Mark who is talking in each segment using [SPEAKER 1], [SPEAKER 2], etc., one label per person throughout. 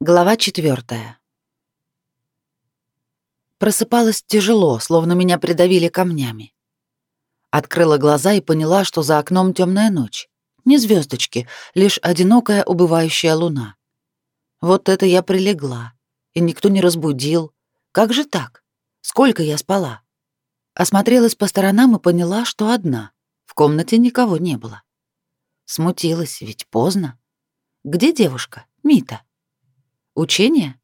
[SPEAKER 1] Глава четвертая. Просыпалась тяжело, словно меня придавили камнями. Открыла глаза и поняла, что за окном темная ночь. Не звездочки, лишь одинокая убывающая луна. Вот это я прилегла, и никто не разбудил. Как же так? Сколько я спала? Осмотрелась по сторонам и поняла, что одна. В комнате никого не было. Смутилась, ведь поздно. Где девушка? Мита. Учение?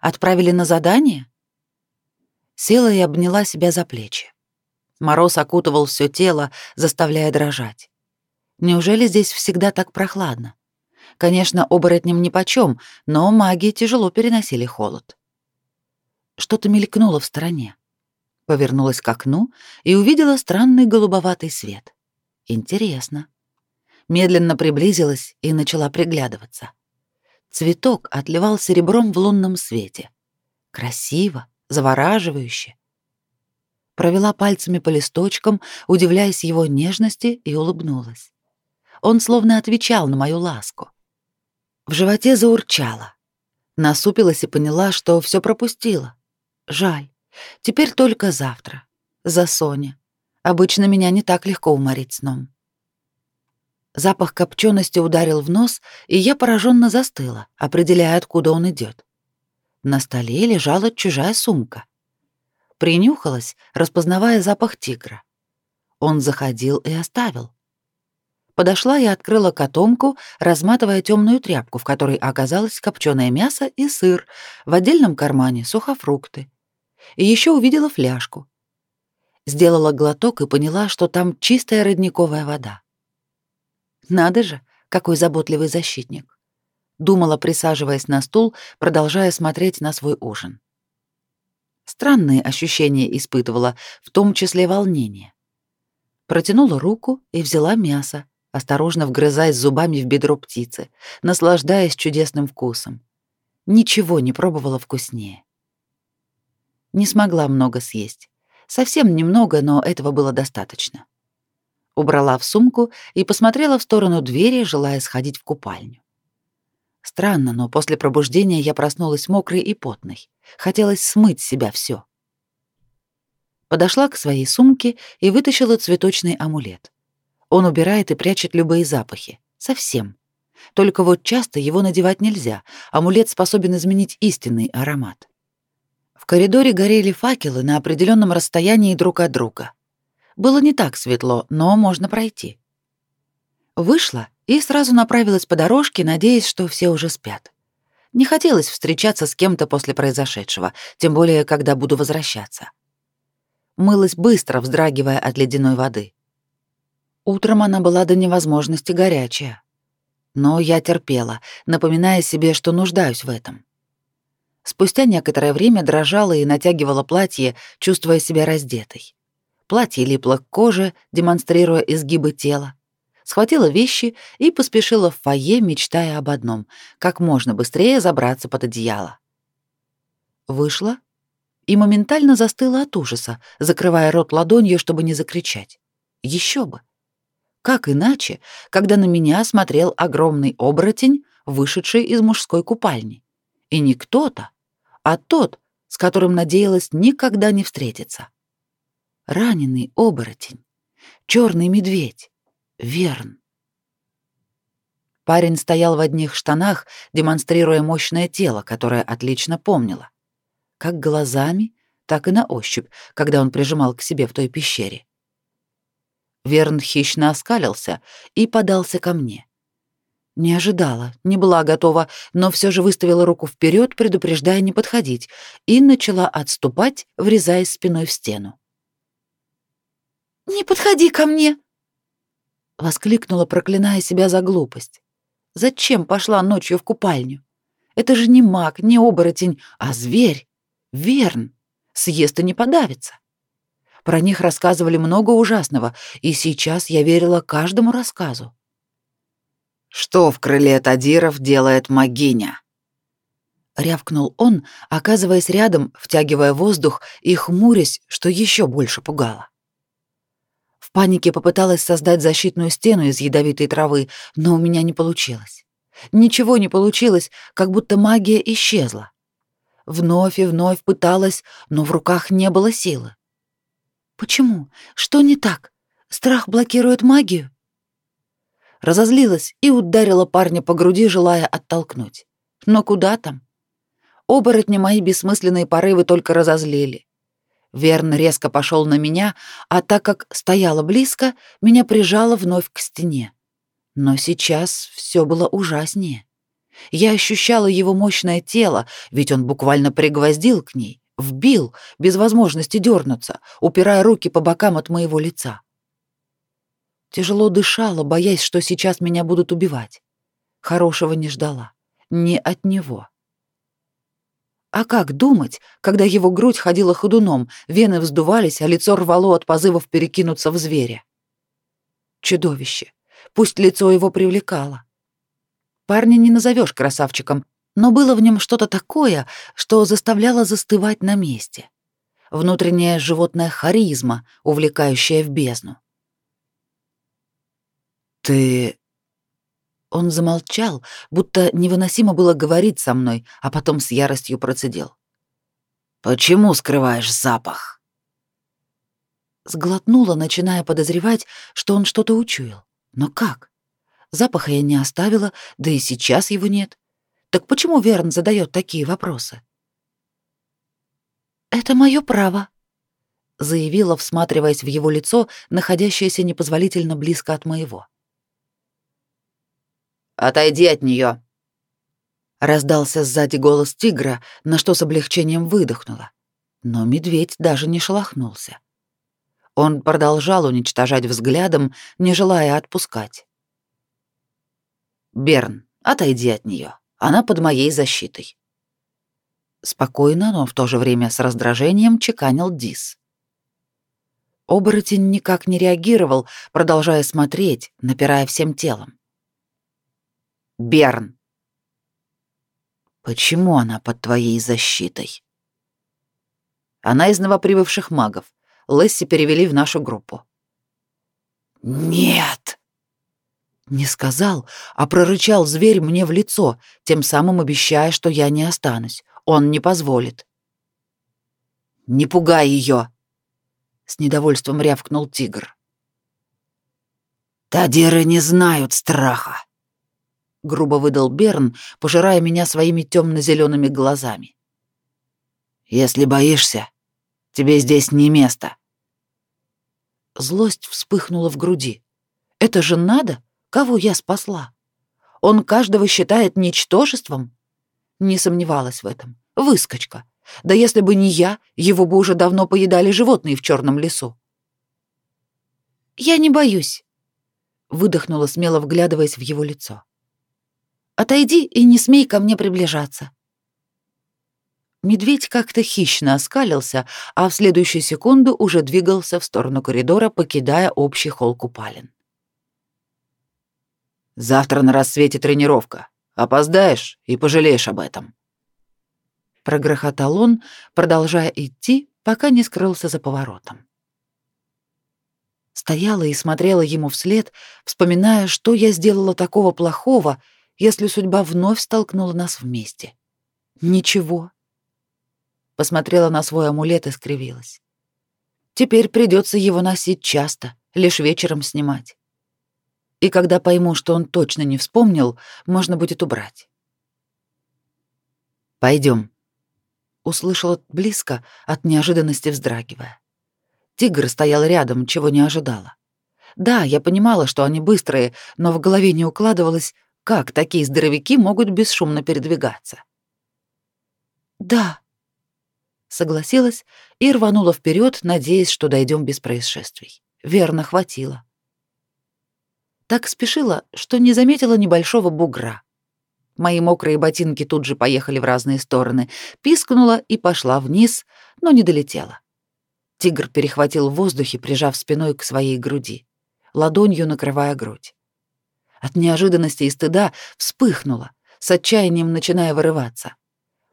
[SPEAKER 1] Отправили на задание? Села и обняла себя за плечи. Мороз окутывал все тело, заставляя дрожать. Неужели здесь всегда так прохладно? Конечно, оборотням нипочём, но маги тяжело переносили холод. Что-то мелькнуло в стороне. Повернулась к окну и увидела странный голубоватый свет. Интересно. Медленно приблизилась и начала приглядываться. Цветок отливал серебром в лунном свете. Красиво, завораживающе. Провела пальцами по листочкам, удивляясь его нежности, и улыбнулась. Он словно отвечал на мою ласку. В животе заурчало. Насупилась и поняла, что все пропустила. Жаль. Теперь только завтра. За Соня. Обычно меня не так легко уморить сном. Запах копчености ударил в нос, и я пораженно застыла, определяя, откуда он идет. На столе лежала чужая сумка. Принюхалась, распознавая запах тигра. Он заходил и оставил. Подошла и открыла котомку, разматывая темную тряпку, в которой оказалось копченое мясо и сыр, в отдельном кармане сухофрукты. И еще увидела фляжку. Сделала глоток и поняла, что там чистая родниковая вода. Надо же, какой заботливый защитник. Думала, присаживаясь на стул, продолжая смотреть на свой ужин. Странные ощущения испытывала, в том числе волнение. Протянула руку и взяла мясо, осторожно вгрызаясь зубами в бедро птицы, наслаждаясь чудесным вкусом. Ничего не пробовала вкуснее. Не смогла много съесть. Совсем немного, но этого было достаточно убрала в сумку и посмотрела в сторону двери, желая сходить в купальню. Странно, но после пробуждения я проснулась мокрой и потной. Хотелось смыть с себя все. Подошла к своей сумке и вытащила цветочный амулет. Он убирает и прячет любые запахи. Совсем. Только вот часто его надевать нельзя. Амулет способен изменить истинный аромат. В коридоре горели факелы на определенном расстоянии друг от друга. Было не так светло, но можно пройти. Вышла и сразу направилась по дорожке, надеясь, что все уже спят. Не хотелось встречаться с кем-то после произошедшего, тем более, когда буду возвращаться. Мылась быстро, вздрагивая от ледяной воды. Утром она была до невозможности горячая. Но я терпела, напоминая себе, что нуждаюсь в этом. Спустя некоторое время дрожала и натягивала платье, чувствуя себя раздетой. Платье липло к коже, демонстрируя изгибы тела. Схватила вещи и поспешила в фойе, мечтая об одном — как можно быстрее забраться под одеяло. Вышла и моментально застыла от ужаса, закрывая рот ладонью, чтобы не закричать. Еще бы! Как иначе, когда на меня смотрел огромный оборотень, вышедший из мужской купальни? И не кто-то, а тот, с которым надеялась никогда не встретиться раненый оборотень, черный медведь, Верн. Парень стоял в одних штанах, демонстрируя мощное тело, которое отлично помнило. Как глазами, так и на ощупь, когда он прижимал к себе в той пещере. Верн хищно оскалился и подался ко мне. Не ожидала, не была готова, но все же выставила руку вперед, предупреждая не подходить, и начала отступать, врезаясь спиной в стену. «Не подходи ко мне!» Воскликнула, проклиная себя за глупость. «Зачем пошла ночью в купальню? Это же не маг, не оборотень, а зверь. Верн. Съест и не подавится». Про них рассказывали много ужасного, и сейчас я верила каждому рассказу. «Что в крыле Тадиров делает магиня?» Рявкнул он, оказываясь рядом, втягивая воздух и хмурясь, что еще больше пугало. Панике попыталась создать защитную стену из ядовитой травы, но у меня не получилось. Ничего не получилось, как будто магия исчезла. Вновь и вновь пыталась, но в руках не было силы. Почему? Что не так? Страх блокирует магию? Разозлилась и ударила парня по груди, желая оттолкнуть. Но куда там? Оборотни мои бессмысленные порывы только разозлили. Верн резко пошел на меня, а так как стояла близко, меня прижало вновь к стене. Но сейчас все было ужаснее. Я ощущала его мощное тело, ведь он буквально пригвоздил к ней, вбил, без возможности дернуться, упирая руки по бокам от моего лица. Тяжело дышала, боясь, что сейчас меня будут убивать. Хорошего не ждала. Не от него. А как думать, когда его грудь ходила ходуном, вены вздувались, а лицо рвало от позывов перекинуться в зверя? Чудовище. Пусть лицо его привлекало. Парня не назовешь красавчиком, но было в нем что-то такое, что заставляло застывать на месте. Внутренняя животная харизма, увлекающая в бездну. «Ты...» Он замолчал, будто невыносимо было говорить со мной, а потом с яростью процедил. «Почему скрываешь запах?» Сглотнула, начиная подозревать, что он что-то учуял. Но как? Запаха я не оставила, да и сейчас его нет. Так почему Верн задает такие вопросы? «Это мое право», — заявила, всматриваясь в его лицо, находящееся непозволительно близко от моего. «Отойди от нее!» Раздался сзади голос тигра, на что с облегчением выдохнула. Но медведь даже не шелохнулся. Он продолжал уничтожать взглядом, не желая отпускать. «Берн, отойди от нее. Она под моей защитой». Спокойно, но в то же время с раздражением чеканил Дис. Оборотень никак не реагировал, продолжая смотреть, напирая всем телом. «Берн!» «Почему она под твоей защитой?» «Она из новоприбывших магов. Лесси перевели в нашу группу». «Нет!» Не сказал, а прорычал зверь мне в лицо, тем самым обещая, что я не останусь. Он не позволит. «Не пугай ее!» С недовольством рявкнул тигр. «Тадиры не знают страха!» Грубо выдал Берн, пожирая меня своими темно-зелеными глазами. «Если боишься, тебе здесь не место!» Злость вспыхнула в груди. «Это же надо!» Кого я спасла? Он каждого считает ничтожеством? Не сомневалась в этом. Выскочка. Да если бы не я, его бы уже давно поедали животные в черном лесу. Я не боюсь, выдохнула смело, вглядываясь в его лицо. Отойди и не смей ко мне приближаться. Медведь как-то хищно оскалился, а в следующую секунду уже двигался в сторону коридора, покидая общий холл купалин. Завтра на рассвете тренировка. Опоздаешь и пожалеешь об этом. Прогрохотал он, продолжая идти, пока не скрылся за поворотом. Стояла и смотрела ему вслед, вспоминая, что я сделала такого плохого, если судьба вновь столкнула нас вместе. Ничего. Посмотрела на свой амулет и скривилась. Теперь придется его носить часто, лишь вечером снимать и когда пойму, что он точно не вспомнил, можно будет убрать. Пойдем. Услышала близко, от неожиданности вздрагивая. Тигр стоял рядом, чего не ожидала. Да, я понимала, что они быстрые, но в голове не укладывалось, как такие здоровяки могут бесшумно передвигаться. Да, согласилась и рванула вперед, надеясь, что дойдем без происшествий. Верно хватило так спешила, что не заметила небольшого бугра. Мои мокрые ботинки тут же поехали в разные стороны, пискнула и пошла вниз, но не долетела. Тигр перехватил в воздухе, прижав спиной к своей груди, ладонью накрывая грудь. От неожиданности и стыда вспыхнула, с отчаянием начиная вырываться.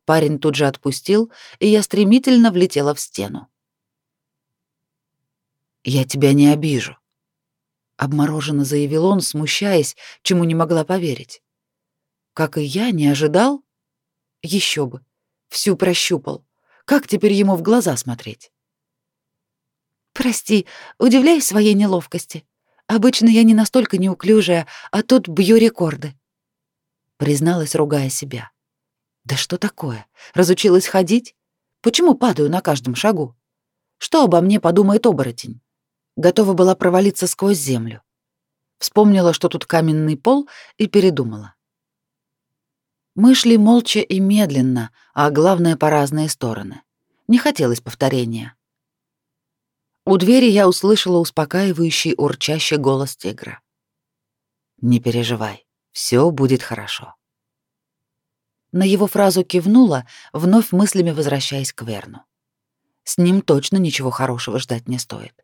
[SPEAKER 1] Парень тут же отпустил, и я стремительно влетела в стену. «Я тебя не обижу», обмороженно заявил он, смущаясь, чему не могла поверить. Как и я, не ожидал? Еще бы. Всю прощупал. Как теперь ему в глаза смотреть? Прости, удивляюсь своей неловкости. Обычно я не настолько неуклюжая, а тут бью рекорды. Призналась, ругая себя. Да что такое? Разучилась ходить? Почему падаю на каждом шагу? Что обо мне подумает оборотень? Готова была провалиться сквозь землю. Вспомнила, что тут каменный пол, и передумала. Мы шли молча и медленно, а главное, по разные стороны. Не хотелось повторения. У двери я услышала успокаивающий урчащий голос тигра. «Не переживай, все будет хорошо». На его фразу кивнула, вновь мыслями возвращаясь к Верну. С ним точно ничего хорошего ждать не стоит.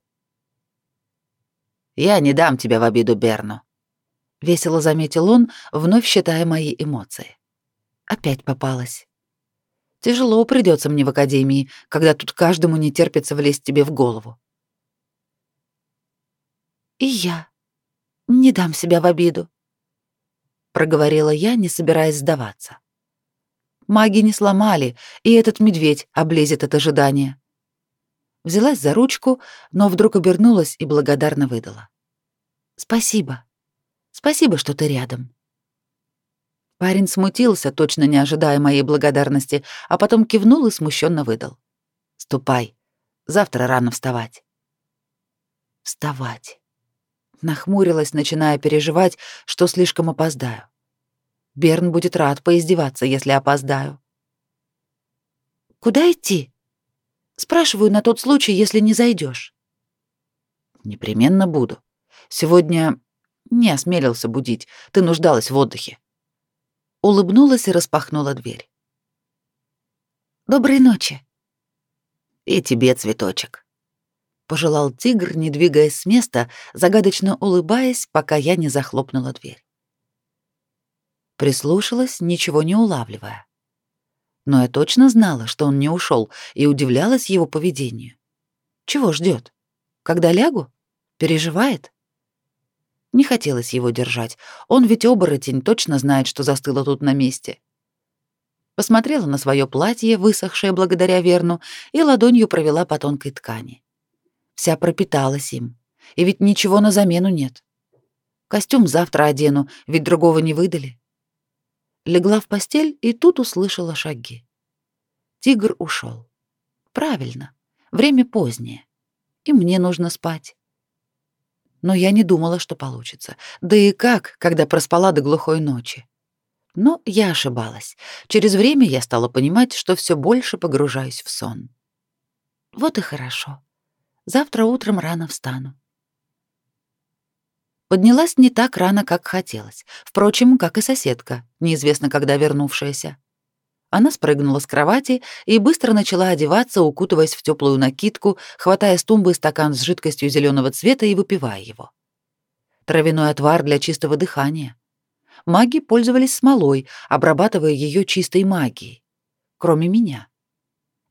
[SPEAKER 1] «Я не дам тебя в обиду Берну», — весело заметил он, вновь считая мои эмоции. Опять попалась. Тяжело придется мне в академии, когда тут каждому не терпится влезть тебе в голову. И я не дам себя в обиду, проговорила я, не собираясь сдаваться. Маги не сломали, и этот медведь облезет от ожидания. Взялась за ручку, но вдруг обернулась и благодарно выдала: "Спасибо. Спасибо, что ты рядом". Парень смутился, точно не ожидая моей благодарности, а потом кивнул и смущенно выдал. «Ступай. Завтра рано вставать». «Вставать». Нахмурилась, начиная переживать, что слишком опоздаю. Берн будет рад поиздеваться, если опоздаю. «Куда идти?» Спрашиваю на тот случай, если не зайдешь. «Непременно буду. Сегодня не осмелился будить, ты нуждалась в отдыхе улыбнулась и распахнула дверь. Доброй ночи. И тебе, цветочек. Пожелал тигр, не двигаясь с места, загадочно улыбаясь, пока я не захлопнула дверь. Прислушалась, ничего не улавливая. Но я точно знала, что он не ушел, и удивлялась его поведению. Чего ждет? Когда лягу? Переживает? Не хотелось его держать. Он ведь оборотень, точно знает, что застыла тут на месте. Посмотрела на свое платье, высохшее благодаря Верну, и ладонью провела по тонкой ткани. Вся пропиталась им. И ведь ничего на замену нет. Костюм завтра одену, ведь другого не выдали. Легла в постель и тут услышала шаги. Тигр ушел. Правильно. Время позднее. И мне нужно спать но я не думала, что получится. Да и как, когда проспала до глухой ночи. Но я ошибалась. Через время я стала понимать, что все больше погружаюсь в сон. Вот и хорошо. Завтра утром рано встану. Поднялась не так рано, как хотелось. Впрочем, как и соседка, неизвестно когда вернувшаяся. Она спрыгнула с кровати и быстро начала одеваться, укутываясь в теплую накидку, хватая с тумбы стакан с жидкостью зеленого цвета и выпивая его. Травяной отвар для чистого дыхания. Маги пользовались смолой, обрабатывая ее чистой магией. Кроме меня.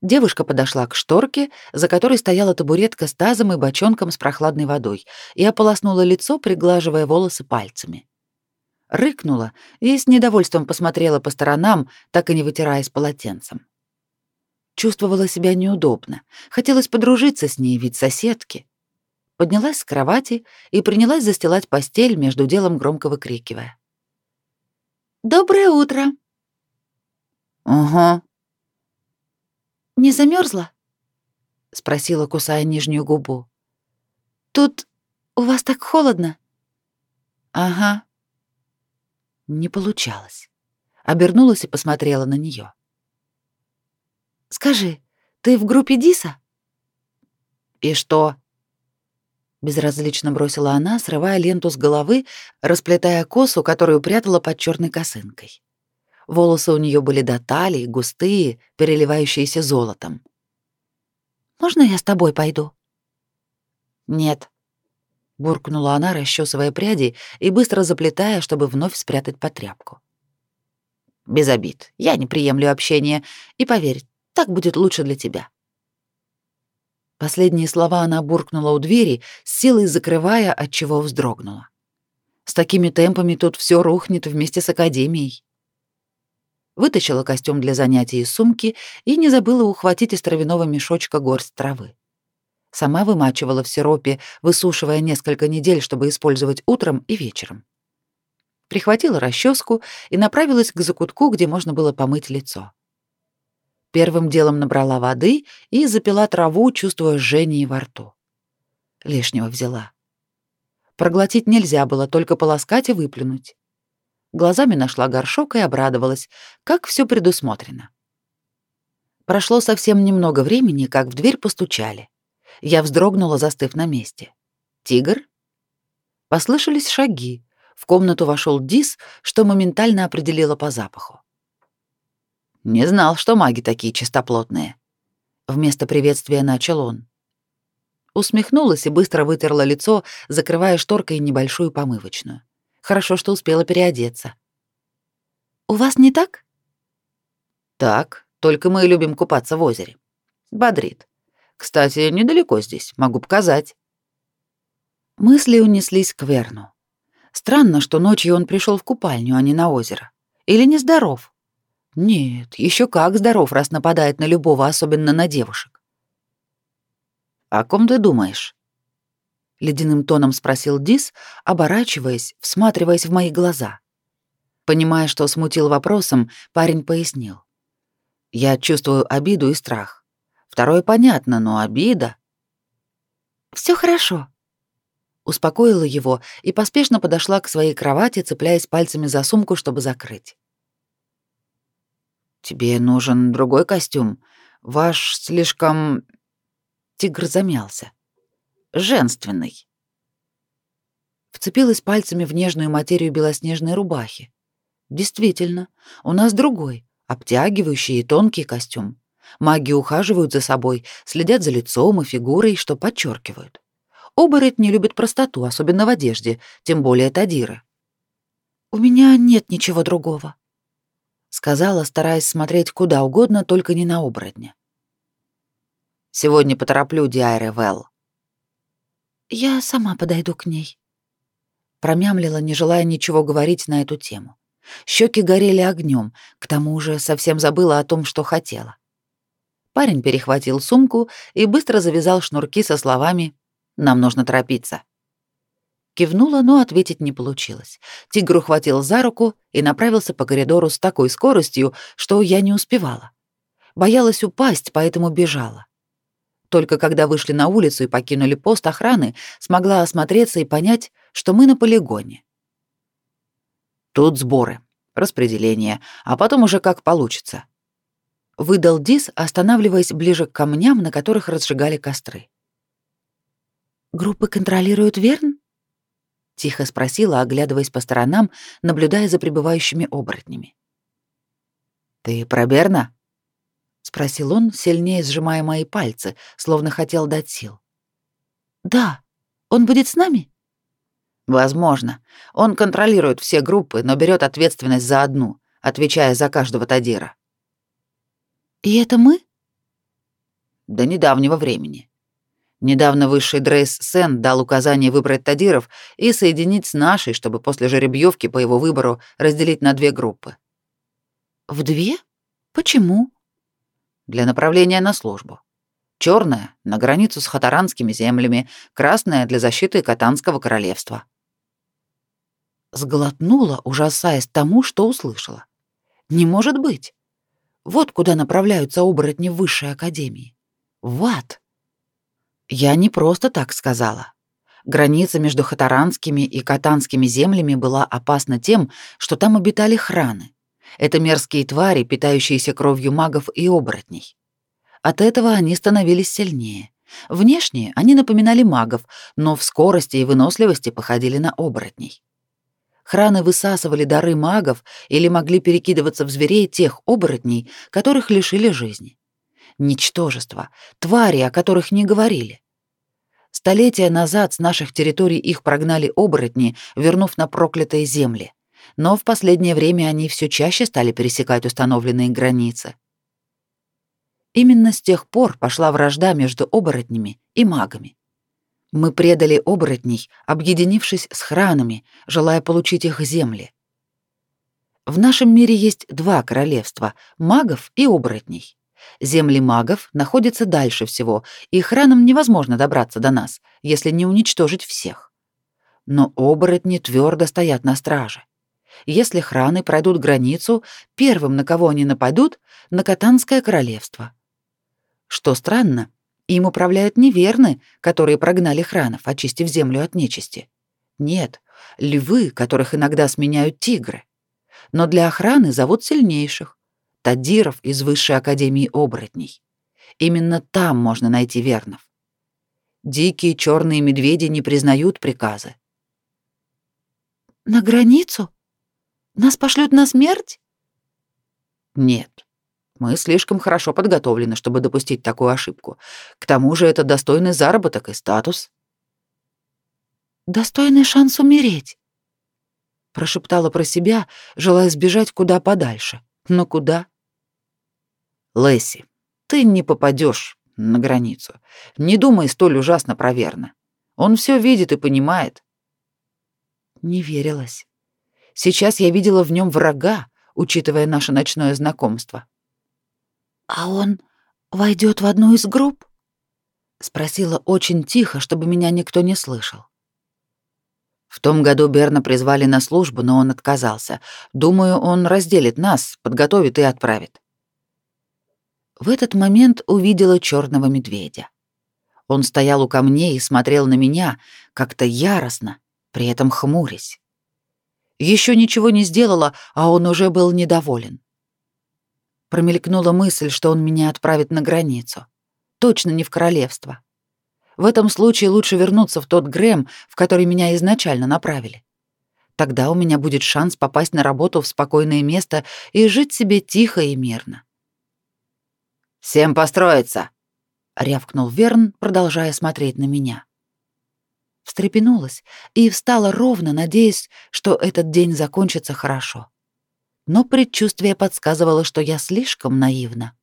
[SPEAKER 1] Девушка подошла к шторке, за которой стояла табуретка с тазом и бочонком с прохладной водой, и ополоснула лицо, приглаживая волосы пальцами рыкнула и с недовольством посмотрела по сторонам, так и не вытираясь полотенцем. Чувствовала себя неудобно. Хотелось подружиться с ней, ведь соседки. Поднялась с кровати и принялась застилать постель, между делом громко выкрикивая. «Доброе утро!» «Угу». «Не замерзла? спросила, кусая нижнюю губу. «Тут у вас так холодно?» «Ага», не получалось. Обернулась и посмотрела на нее. «Скажи, ты в группе Диса?» «И что?» Безразлично бросила она, срывая ленту с головы, расплетая косу, которую прятала под черной косынкой. Волосы у нее были до талии, густые, переливающиеся золотом. «Можно я с тобой пойду?» «Нет», буркнула она, расчесывая пряди и быстро заплетая, чтобы вновь спрятать под тряпку. Без обид. Я не приемлю общения, и поверь, так будет лучше для тебя. Последние слова она буркнула у двери, с силой закрывая, от чего вздрогнула. С такими темпами тут все рухнет вместе с академией. Вытащила костюм для занятий из сумки и не забыла ухватить из травяного мешочка горсть травы. Сама вымачивала в сиропе, высушивая несколько недель, чтобы использовать утром и вечером. Прихватила расческу и направилась к закутку, где можно было помыть лицо. Первым делом набрала воды и запила траву, чувствуя жжение во рту. Лишнего взяла. Проглотить нельзя было, только полоскать и выплюнуть. Глазами нашла горшок и обрадовалась, как все предусмотрено. Прошло совсем немного времени, как в дверь постучали. Я вздрогнула, застыв на месте. «Тигр?» Послышались шаги. В комнату вошел Дис, что моментально определила по запаху. «Не знал, что маги такие чистоплотные». Вместо приветствия начал он. Усмехнулась и быстро вытерла лицо, закрывая шторкой небольшую помывочную. Хорошо, что успела переодеться. «У вас не так?» «Так, только мы любим купаться в озере. Бодрит. Кстати, недалеко здесь, могу показать». Мысли унеслись к Верну. Странно, что ночью он пришел в купальню, а не на озеро. Или не здоров? Нет, еще как здоров, раз нападает на любого, особенно на девушек. «О ком ты думаешь?» Ледяным тоном спросил Дис, оборачиваясь, всматриваясь в мои глаза. Понимая, что смутил вопросом, парень пояснил: "Я чувствую обиду и страх. Второе понятно, но обида Все хорошо". Успокоила его и поспешно подошла к своей кровати, цепляясь пальцами за сумку, чтобы закрыть. Тебе нужен другой костюм. Ваш слишком Тигр замялся женственный. Вцепилась пальцами в нежную материю белоснежной рубахи. Действительно, у нас другой, обтягивающий и тонкий костюм. Маги ухаживают за собой, следят за лицом и фигурой, что подчеркивают. Оборотни любят простоту, особенно в одежде, тем более Тадира. «У меня нет ничего другого», — сказала, стараясь смотреть куда угодно, только не на оборотня. «Сегодня потороплю Диайре Вэл», я сама подойду к ней. Промямлила, не желая ничего говорить на эту тему. Щеки горели огнем, к тому же совсем забыла о том, что хотела. Парень перехватил сумку и быстро завязал шнурки со словами «Нам нужно торопиться». Кивнула, но ответить не получилось. Тигр ухватил за руку и направился по коридору с такой скоростью, что я не успевала. Боялась упасть, поэтому бежала. Только когда вышли на улицу и покинули пост охраны, смогла осмотреться и понять, что мы на полигоне. Тут сборы, распределение, а потом уже как получится. Выдал Дис, останавливаясь ближе к камням, на которых разжигали костры. «Группы контролируют Верн?» — тихо спросила, оглядываясь по сторонам, наблюдая за прибывающими оборотнями. «Ты про Берна?» — спросил он, сильнее сжимая мои пальцы, словно хотел дать сил. «Да. Он будет с нами?» «Возможно. Он контролирует все группы, но берет ответственность за одну, отвечая за каждого Тадира». «И это мы?» «До недавнего времени. Недавно высший Дрейс Сен дал указание выбрать Тадиров и соединить с нашей, чтобы после жеребьевки по его выбору разделить на две группы». «В две? Почему?» Для направления на службу. Черная — на границу с хатаранскими землями, красная — для защиты Катанского королевства. Сглотнула, ужасаясь тому, что услышала. Не может быть. Вот куда направляются оборотни высшей академии. В ад. Я не просто так сказала. Граница между хатаранскими и катанскими землями была опасна тем, что там обитали храны. Это мерзкие твари, питающиеся кровью магов и оборотней. От этого они становились сильнее. Внешне они напоминали магов, но в скорости и выносливости походили на оборотней. Храны высасывали дары магов или могли перекидываться в зверей тех оборотней, которых лишили жизни. Ничтожество, твари, о которых не говорили. Столетия назад с наших территорий их прогнали оборотни, вернув на проклятые земли но в последнее время они все чаще стали пересекать установленные границы. Именно с тех пор пошла вражда между оборотнями и магами. Мы предали оборотней, объединившись с хранами, желая получить их земли. В нашем мире есть два королевства — магов и оборотней. Земли магов находятся дальше всего, и хранам невозможно добраться до нас, если не уничтожить всех. Но оборотни твердо стоят на страже. Если храны пройдут границу, первым, на кого они нападут, на Катанское королевство. Что странно, им управляют не верны, которые прогнали хранов, очистив землю от нечисти. Нет, львы, которых иногда сменяют тигры. Но для охраны зовут сильнейших. Тадиров из Высшей Академии Оборотней. Именно там можно найти вернов. Дикие черные медведи не признают приказы.
[SPEAKER 2] «На границу? Нас пошлют на смерть?»
[SPEAKER 1] «Нет. Мы слишком хорошо подготовлены, чтобы допустить такую ошибку. К тому же это достойный заработок и статус».
[SPEAKER 2] «Достойный шанс умереть», —
[SPEAKER 1] прошептала про себя, желая сбежать куда подальше. Но куда? Лэсси, ты не попадешь на границу. Не думай столь ужасно проверно. Он все видит и понимает. Не верилось. Сейчас я видела в нем врага, учитывая наше ночное знакомство.
[SPEAKER 2] А он войдет в одну из групп?
[SPEAKER 1] спросила очень тихо, чтобы меня никто не слышал. В том году Берна призвали на службу, но он отказался. Думаю, он разделит нас, подготовит и отправит. В этот момент увидела черного медведя. Он стоял у камней и смотрел на меня как-то яростно, при этом хмурясь. Еще ничего не сделала, а он уже был недоволен. Промелькнула мысль, что он меня отправит на границу. Точно не в королевство. В этом случае лучше вернуться в тот Грэм, в который меня изначально направили. Тогда у меня будет шанс попасть на работу в спокойное место и жить себе тихо и мирно. «Всем построиться!» — рявкнул Верн, продолжая смотреть на меня. Встрепенулась и встала ровно, надеясь, что этот день закончится хорошо. Но предчувствие подсказывало, что я слишком наивна.